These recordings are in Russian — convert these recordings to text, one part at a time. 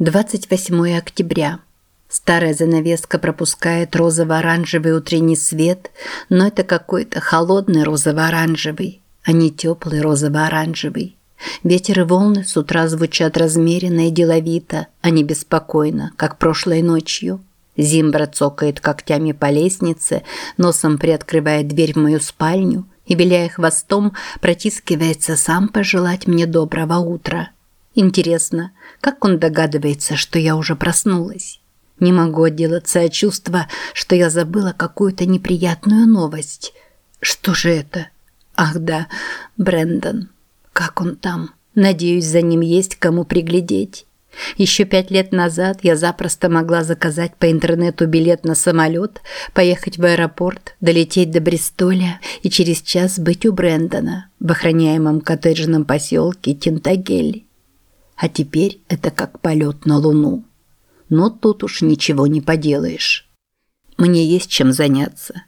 28 октября. Старая занавеска пропускает розово-оранжевый утренний свет, но это какой-то холодный розово-оранжевый, а не теплый розово-оранжевый. Ветер и волны с утра звучат размеренно и деловито, а не беспокойно, как прошлой ночью. Зимбра цокает когтями по лестнице, носом приоткрывает дверь в мою спальню и, виляя хвостом, протискивается сам пожелать мне доброго утра. Интересно, как он догадывается, что я уже проснулась? Не могу отделаться от чувства, что я забыла какую-то неприятную новость. Что же это? Ах да, Брендон. Как он там? Надеюсь, за ним есть кому приглядеть. Еще пять лет назад я запросто могла заказать по интернету билет на самолет, поехать в аэропорт, долететь до Бристоля и через час быть у Брэндона в охраняемом коттеджном поселке Тинтагель. А теперь это как полет на Луну. Но тут уж ничего не поделаешь. Мне есть чем заняться.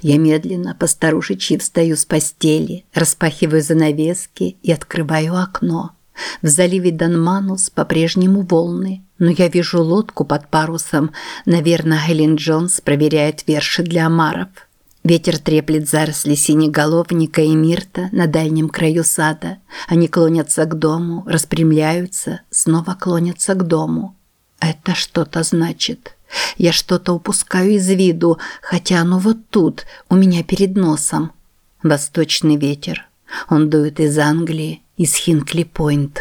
Я медленно по старушечьи встаю с постели, распахиваю занавески и открываю окно. В заливе Данманус по-прежнему волны, но я вижу лодку под парусом. Наверное, Хелен Джонс проверяет верши для омаров. Ветер треплет заросли синеголовника и мирта на дальнем краю сада. Они клонятся к дому, распрямляются, снова клонятся к дому. Это что-то значит. Я что-то упускаю из виду, хотя оно вот тут, у меня перед носом. Восточный ветер. Он дует из Англии, из Хинкли-Пойнт.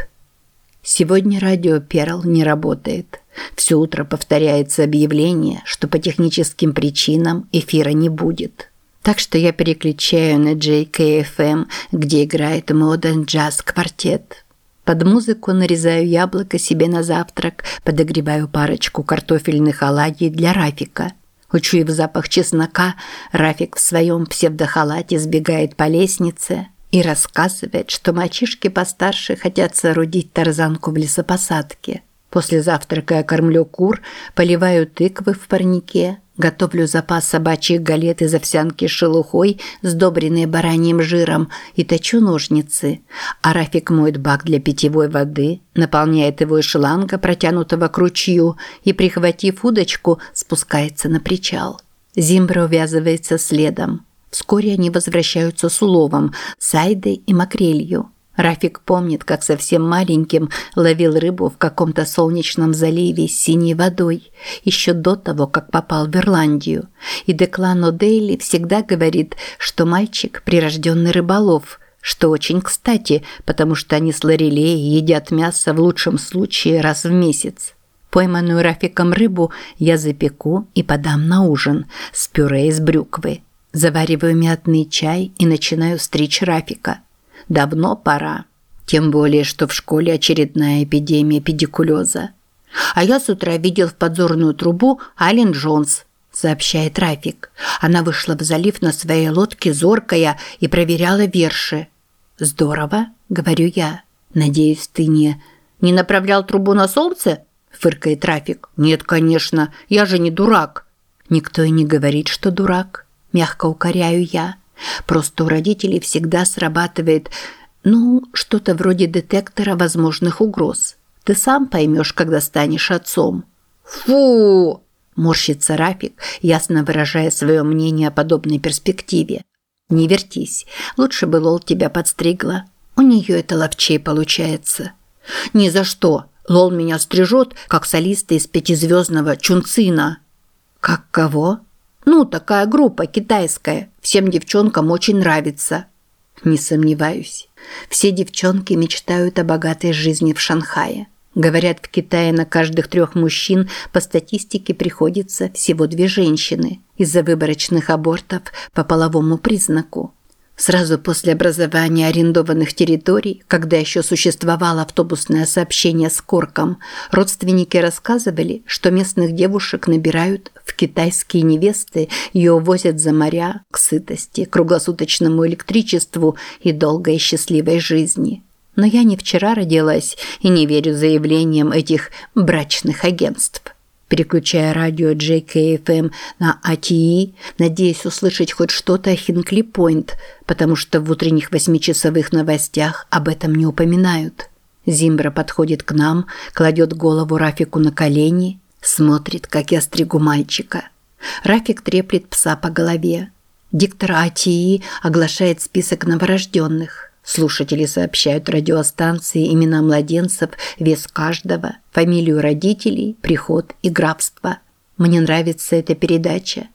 Сегодня радио Перл не работает. Все утро повторяется объявление, что по техническим причинам эфира не будет. Так что я переключаю на JKFM, где играет Modern Jazz квартет. Под музыку нарезаю яблоко себе на завтрак, подогреваю парочку картофельных оладий для Рафика. Учуяв запах чеснока, Рафик в своем псевдохалате сбегает по лестнице и рассказывает, что мальчишки постарше хотят соорудить тарзанку в лесопосадке. После завтрака я кормлю кур, поливаю тыквы в парнике, готовлю запас собачьих галет из овсянки с шелухой, сдобренные бараньим жиром, и точу ножницы. А Рафик моет бак для питьевой воды, наполняет его из шланга, протянутого к ручью, и, прихватив удочку, спускается на причал. Зимбра увязывается следом. Вскоре они возвращаются с уловом, сайдой и макрелью. Рафик помнит, как совсем маленьким ловил рыбу в каком-то солнечном заливе с синей водой, еще до того, как попал в Ирландию. И Деклан О'Дейли всегда говорит, что мальчик – прирожденный рыболов, что очень кстати, потому что они с Лорелей едят мясо в лучшем случае раз в месяц. Пойманную Рафиком рыбу я запеку и подам на ужин с пюре из брюквы. Завариваю мятный чай и начинаю стричь Рафика – Давно пора. Тем более, что в школе очередная эпидемия педикулеза. А я с утра видел в подзорную трубу Ален Джонс, сообщает Рафик. Она вышла в залив на своей лодке зоркая и проверяла верши. Здорово, говорю я. Надеюсь, ты не не направлял трубу на солнце? фыркает Рафик. Нет, конечно, я же не дурак. Никто и не говорит, что дурак, мягко укоряю я. Просто у родителей всегда срабатывает, ну, что-то вроде детектора возможных угроз. Ты сам поймешь, когда станешь отцом. Фу! Морщится Рафик, ясно выражая свое мнение о подобной перспективе. Не вертись. Лучше бы Лол тебя подстригла. У нее это ловчей получается. Ни за что. Лол меня стрижет, как солиста из пятизвездного Чунцина. Как кого? Ну, такая группа китайская. Всем девчонкам очень нравится. Не сомневаюсь. Все девчонки мечтают о богатой жизни в Шанхае. Говорят, в Китае на каждых трех мужчин по статистике приходится всего две женщины из-за выборочных абортов по половому признаку. Сразу после образования арендованных территорий, когда еще существовало автобусное сообщение с Корком, родственники рассказывали, что местных девушек набирают в китайские невесты и увозят за моря к сытости, круглосуточному электричеству и долгой счастливой жизни. Но я не вчера родилась и не верю заявлениям этих брачных агентств переключая радио JKFM на ATE, надеясь услышать хоть что-то о Хинкли-Пойнт, потому что в утренних восьмичасовых новостях об этом не упоминают. Зимбра подходит к нам, кладет голову Рафику на колени, смотрит, как я стригу мальчика. Рафик треплет пса по голове. Диктор АТИ оглашает список новорожденных. Слушатели сообщают радиостанции имена младенцев, вес каждого, фамилию родителей, приход и графство. Мне нравится эта передача.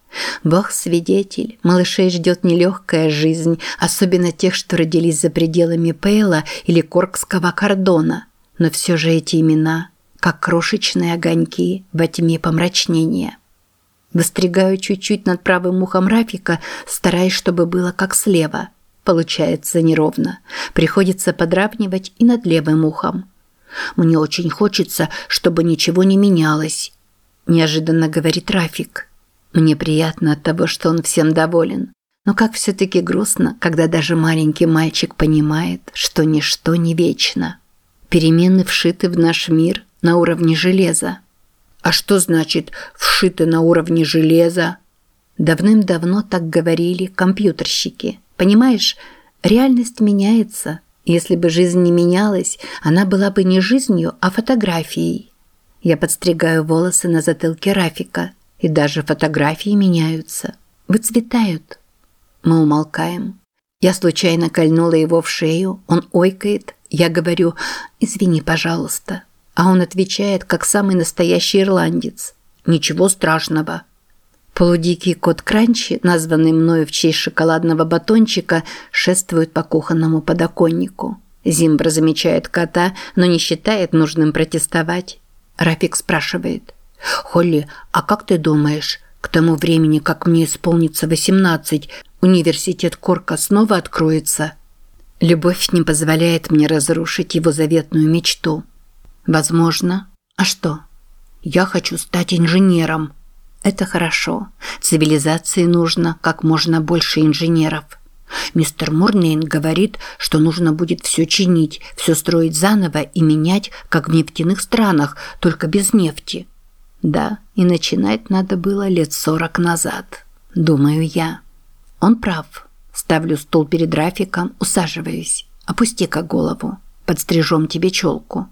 Бог свидетель, малышей ждет нелегкая жизнь, особенно тех, что родились за пределами Пейла или Коркского кордона. Но все же эти имена, как крошечные огоньки во тьме помрачнения. Востригаю чуть-чуть над правым ухом Рафика, стараясь, чтобы было как слева. Получается неровно. Приходится подравнивать и над левым ухом. Мне очень хочется, чтобы ничего не менялось. Неожиданно говорит Рафик. Мне приятно от того, что он всем доволен. Но как все-таки грустно, когда даже маленький мальчик понимает, что ничто не вечно. Перемены вшиты в наш мир на уровне железа. А что значит «вшиты на уровне железа»? Давным-давно так говорили компьютерщики. Понимаешь, реальность меняется. Если бы жизнь не менялась, она была бы не жизнью, а фотографией. Я подстригаю волосы на затылке Рафика – и даже фотографии меняются, выцветают. Мы умолкаем. Я случайно кольнула его в шею, он ойкает, я говорю «извини, пожалуйста». А он отвечает, как самый настоящий ирландец. «Ничего страшного». Полудикий кот Кранчи, названный мною в честь шоколадного батончика, шествует по кухонному подоконнику. Зимбра замечает кота, но не считает нужным протестовать. Рафик спрашивает – «Холли, а как ты думаешь, к тому времени, как мне исполнится 18, университет Корка снова откроется?» Любовь не позволяет мне разрушить его заветную мечту. Возможно. А что? Я хочу стать инженером. Это хорошо. Цивилизации нужно как можно больше инженеров. Мистер Мурнейн говорит, что нужно будет все чинить, все строить заново и менять, как в нефтяных странах, только без нефти. Да, и начинать надо было лет сорок назад, думаю я. Он прав. Ставлю стул перед Рафиком, усаживаюсь. Опусти-ка голову. Подстрижем тебе челку.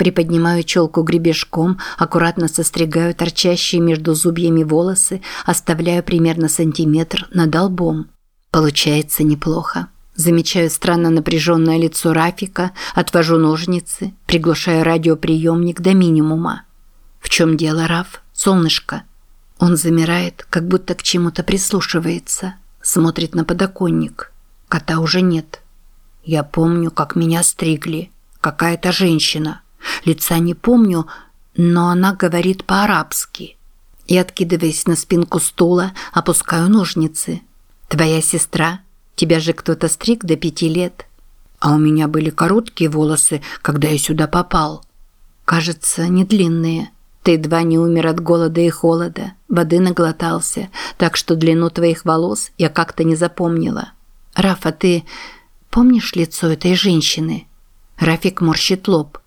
Приподнимаю челку гребешком, аккуратно состригаю торчащие между зубьями волосы, оставляю примерно сантиметр над лбом. Получается неплохо. Замечаю странно напряженное лицо Рафика, отвожу ножницы, приглушаю радиоприемник до минимума. «В чем дело, Раф? Солнышко?» Он замирает, как будто к чему-то прислушивается. Смотрит на подоконник. Кота уже нет. Я помню, как меня стригли. Какая-то женщина. Лица не помню, но она говорит по-арабски. И, откидываясь на спинку стула, опускаю ножницы. «Твоя сестра? Тебя же кто-то стриг до пяти лет?» А у меня были короткие волосы, когда я сюда попал. Кажется, не длинные. Ты едва не умер от голода и холода, воды наглотался, так что длину твоих волос я как-то не запомнила. Рафа, ты помнишь лицо этой женщины? Рафик морщит лоб.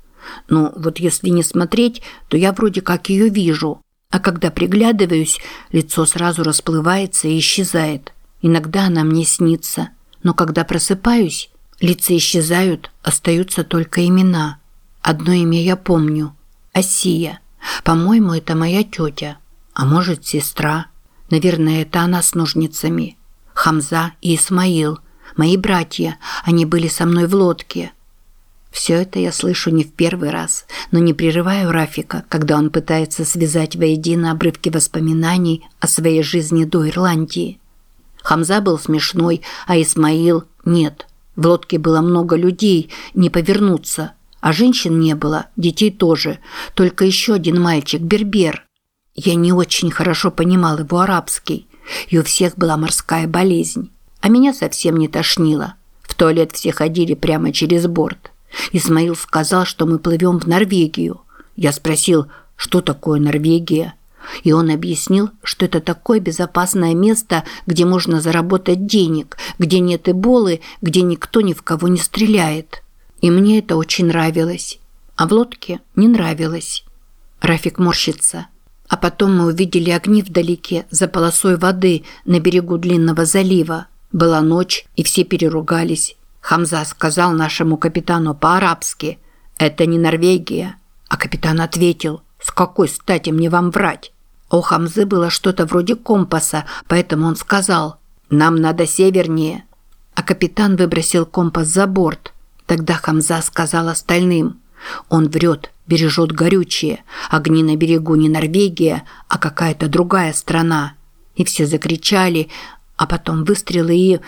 Ну, вот если не смотреть, то я вроде как ее вижу. А когда приглядываюсь, лицо сразу расплывается и исчезает. Иногда она мне снится. Но когда просыпаюсь, лица исчезают, остаются только имена. Одно имя я помню – Асия. По-моему, это моя тетя. А может, сестра. Наверное, это она с ножницами. Хамза и Исмаил. Мои братья. Они были со мной в лодке. Все это я слышу не в первый раз, но не прерываю Рафика, когда он пытается связать воедино обрывки воспоминаний о своей жизни до Ирландии. Хамза был смешной, а Исмаил – нет. В лодке было много людей, не повернуться – а женщин не было, детей тоже, только еще один мальчик, бербер. Я не очень хорошо понимал его арабский, и у всех была морская болезнь, а меня совсем не тошнило. В туалет все ходили прямо через борт. Исмаил сказал, что мы плывем в Норвегию. Я спросил, что такое Норвегия? И он объяснил, что это такое безопасное место, где можно заработать денег, где нет эболы, где никто ни в кого не стреляет. И мне это очень нравилось. А в лодке не нравилось. Рафик морщится. А потом мы увидели огни вдалеке, за полосой воды, на берегу длинного залива. Была ночь, и все переругались. Хамза сказал нашему капитану по-арабски «Это не Норвегия». А капитан ответил, «С какой стати мне вам врать?» У Хамзы было что-то вроде компаса, поэтому он сказал, «Нам надо севернее». А капитан выбросил компас за борт. Тогда Хамза сказал остальным, «Он врет, бережет горючее. Огни на берегу не Норвегия, а какая-то другая страна». И все закричали, а потом выстрелы и...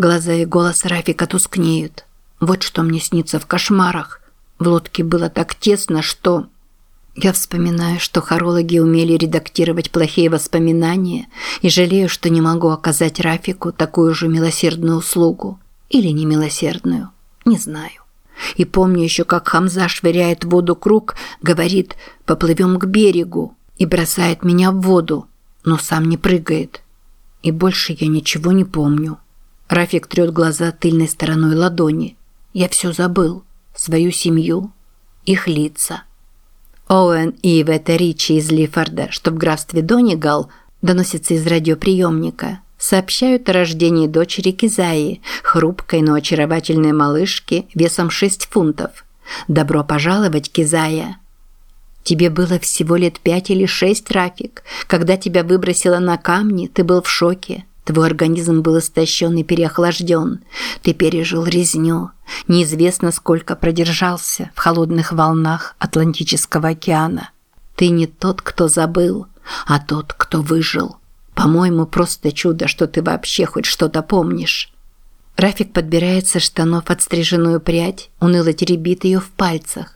Глаза и голос Рафика тускнеют. Вот что мне снится в кошмарах. В лодке было так тесно, что... Я вспоминаю, что хорологи умели редактировать плохие воспоминания и жалею, что не могу оказать Рафику такую же милосердную услугу. Или немилосердную. Не знаю. И помню еще, как Хамза швыряет в воду круг, говорит «поплывем к берегу» и бросает меня в воду, но сам не прыгает. И больше я ничего не помню. Рафик трет глаза тыльной стороной ладони. Я все забыл. Свою семью, их лица. Оуэн и Ивета Ричи из Лифорда, что в графстве Донигал, доносится из радиоприемника, сообщают о рождении дочери Кизаи, хрупкой, но очаровательной малышки весом 6 фунтов. Добро пожаловать, Кизая! Тебе было всего лет пять или шесть, Рафик. Когда тебя выбросило на камни, ты был в шоке. Твой организм был истощен и переохлажден. Ты пережил резню. Неизвестно, сколько продержался в холодных волнах Атлантического океана. Ты не тот, кто забыл, а тот, кто выжил. По-моему, просто чудо, что ты вообще хоть что-то помнишь. Рафик подбирает со штанов отстриженную прядь, уныло теребит ее в пальцах.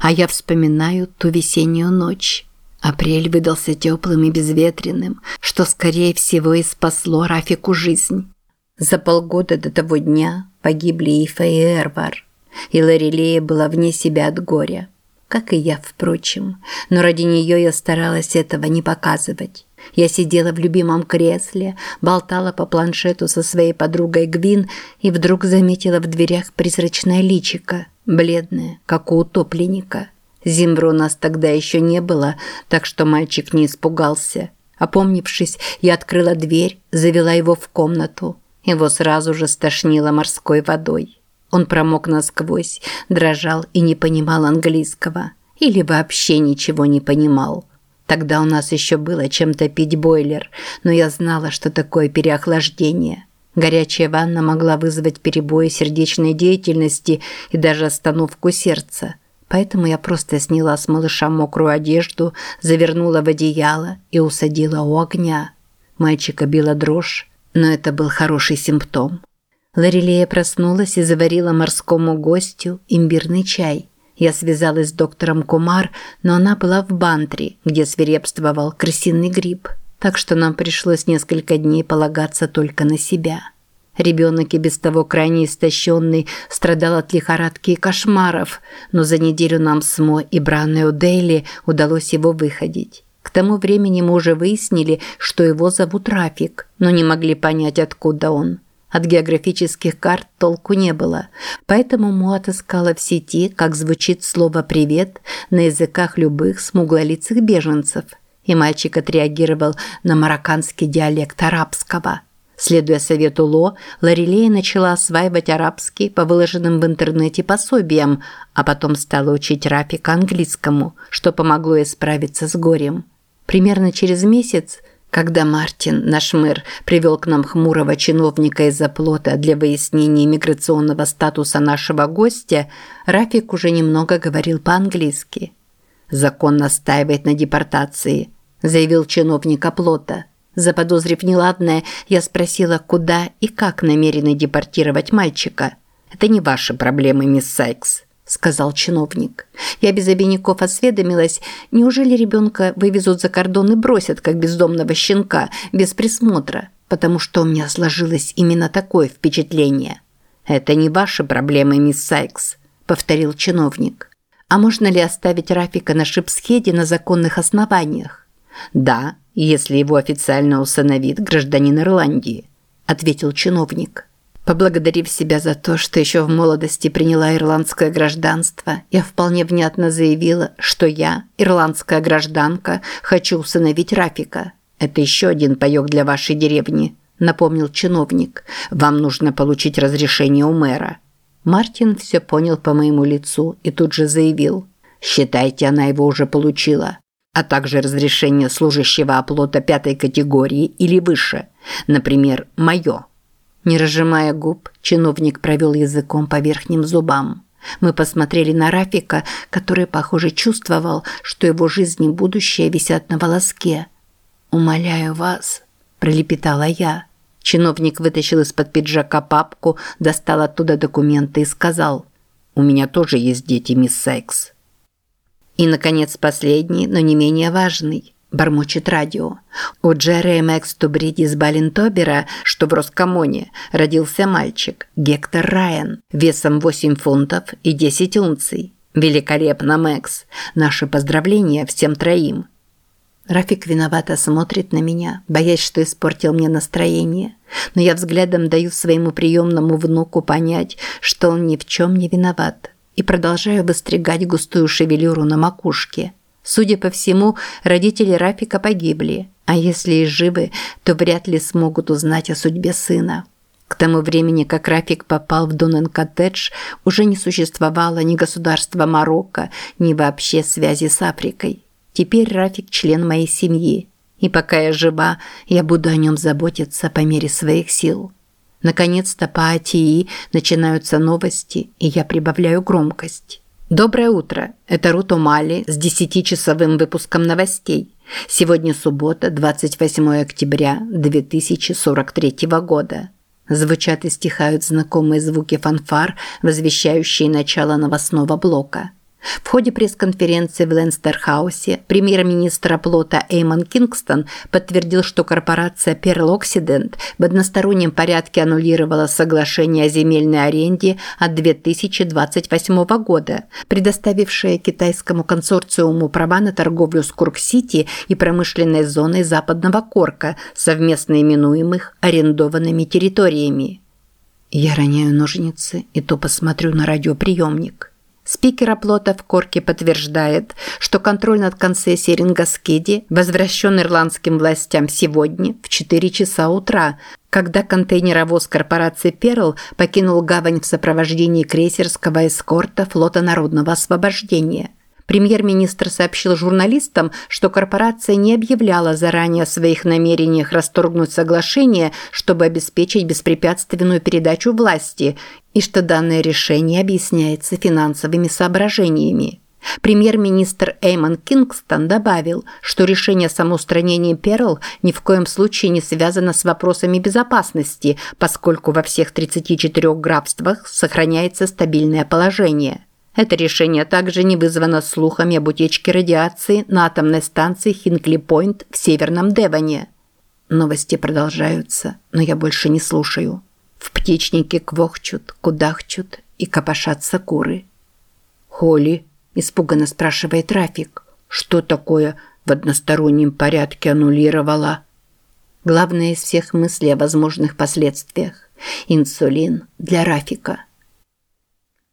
А я вспоминаю ту весеннюю ночь. Апрель выдался теплым и безветренным, что, скорее всего, и спасло Рафику жизнь. За полгода до того дня погибли Ифа и Эрвар, и Ларилея была вне себя от горя. Как и я, впрочем, но ради нее я старалась этого не показывать. Я сидела в любимом кресле, болтала по планшету со своей подругой Гвин и вдруг заметила в дверях призрачное личико, бледное, как у утопленника – Зимбра у нас тогда еще не было, так что мальчик не испугался. Опомнившись, я открыла дверь, завела его в комнату. Его сразу же стошнило морской водой. Он промок насквозь, дрожал и не понимал английского. Или вообще ничего не понимал. Тогда у нас еще было чем топить бойлер, но я знала, что такое переохлаждение. Горячая ванна могла вызвать перебои сердечной деятельности и даже остановку сердца – Поэтому я просто сняла с малыша мокрую одежду, завернула в одеяло и усадила у огня. Мальчика била дрожь, но это был хороший симптом. Ларилея проснулась и заварила морскому гостю имбирный чай. Я связалась с доктором Кумар, но она была в Бантри, где свирепствовал крысиный грипп, так что нам пришлось несколько дней полагаться только на себя. Ребенок и без того крайне истощенный страдал от лихорадки и кошмаров, но за неделю нам с Мо и Браннео Дейли удалось его выходить. К тому времени мы уже выяснили, что его зовут Рафик, но не могли понять, откуда он. От географических карт толку не было, поэтому Мо отыскала в сети, как звучит слово «привет» на языках любых смуглолицых беженцев, и мальчик отреагировал на марокканский диалект арабского – Следуя совету Ло, Ларилея начала осваивать арабский по выложенным в интернете пособиям, а потом стала учить Рафика английскому, что помогло ей справиться с горем. Примерно через месяц, когда Мартин, наш мэр, привел к нам хмурого чиновника из-за плота для выяснения миграционного статуса нашего гостя, Рафик уже немного говорил по-английски. «Закон настаивает на депортации», – заявил чиновник оплота. Заподозрив неладное, я спросила, куда и как намерены депортировать мальчика. «Это не ваши проблемы, мисс Сайкс», – сказал чиновник. Я без обиняков осведомилась, неужели ребенка вывезут за кордон и бросят, как бездомного щенка, без присмотра, потому что у меня сложилось именно такое впечатление. «Это не ваши проблемы, мисс Сайкс», – повторил чиновник. «А можно ли оставить Рафика на Шипсхеде на законных основаниях?» «Да, если его официально усыновит гражданин Ирландии», – ответил чиновник. Поблагодарив себя за то, что еще в молодости приняла ирландское гражданство, я вполне внятно заявила, что я, ирландская гражданка, хочу усыновить Рафика. Это еще один паёк для вашей деревни, напомнил чиновник. Вам нужно получить разрешение у мэра. Мартин все понял по моему лицу и тут же заявил. «Считайте, она его уже получила. А также разрешение служащего оплота пятой категории или выше. Например, мое». Не разжимая губ, чиновник провел языком по верхним зубам. Мы посмотрели на Рафика, который, похоже, чувствовал, что его жизнь и будущее висят на волоске. «Умоляю вас», – пролепетала я. Чиновник вытащил из-под пиджака папку, достал оттуда документы и сказал, «У меня тоже есть дети, мисс Сайкс». И, наконец, последний, но не менее важный – бормочет радио. У Джерри Мэкс Тубриди из Балентобера, что в Роскомоне, родился мальчик, Гектор Райан, весом 8 фунтов и 10 унций. Великолепно, Мэкс. Наши поздравления всем троим. Рафик виновато смотрит на меня, боясь, что испортил мне настроение. Но я взглядом даю своему приемному внуку понять, что он ни в чем не виноват. И продолжаю выстригать густую шевелюру на макушке. Судя по всему, родители Рафика погибли, а если и живы, то вряд ли смогут узнать о судьбе сына. К тому времени, как Рафик попал в Дунен-коттедж, уже не существовало ни государства Марокко, ни вообще связи с Африкой. Теперь Рафик член моей семьи, и пока я жива, я буду о нем заботиться по мере своих сил. Наконец-то по АТИ начинаются новости, и я прибавляю громкость. Доброе утро. Это Рут Омали с 10-часовым выпуском новостей. Сегодня суббота, 28 октября 2043 года. Звучат и стихают знакомые звуки фанфар, возвещающие начало новостного блока. В ходе пресс-конференции в Ленстерхаусе премьер-министр оплота Эймон Кингстон подтвердил, что корпорация Pearl Occident в одностороннем порядке аннулировала соглашение о земельной аренде от 2028 года, предоставившее китайскому консорциуму права на торговлю с Курк-Сити и промышленной зоной Западного Корка, совместно именуемых арендованными территориями. Я роняю ножницы и то посмотрю на радиоприемник. Спикер оплота в Корке подтверждает, что контроль над концессией Рингаскеди возвращен ирландским властям сегодня в 4 часа утра, когда контейнеровоз корпорации «Перл» покинул гавань в сопровождении крейсерского эскорта флота народного освобождения. Премьер-министр сообщил журналистам, что корпорация не объявляла заранее о своих намерениях расторгнуть соглашение, чтобы обеспечить беспрепятственную передачу власти, и что данное решение объясняется финансовыми соображениями. Премьер-министр Эймон Кингстон добавил, что решение о самоустранении Перл ни в коем случае не связано с вопросами безопасности, поскольку во всех 34 графствах сохраняется стабильное положение. Это решение также не вызвано слухами об утечке радиации на атомной станции Хинкли-Пойнт в Северном Девоне. Новости продолжаются, но я больше не слушаю. В птичнике квохчут, кудахчут и копошатся куры. «Холли?» – испуганно спрашивает Рафик. «Что такое в одностороннем порядке аннулировала?» Главное из всех мыслей о возможных последствиях – инсулин для Рафика –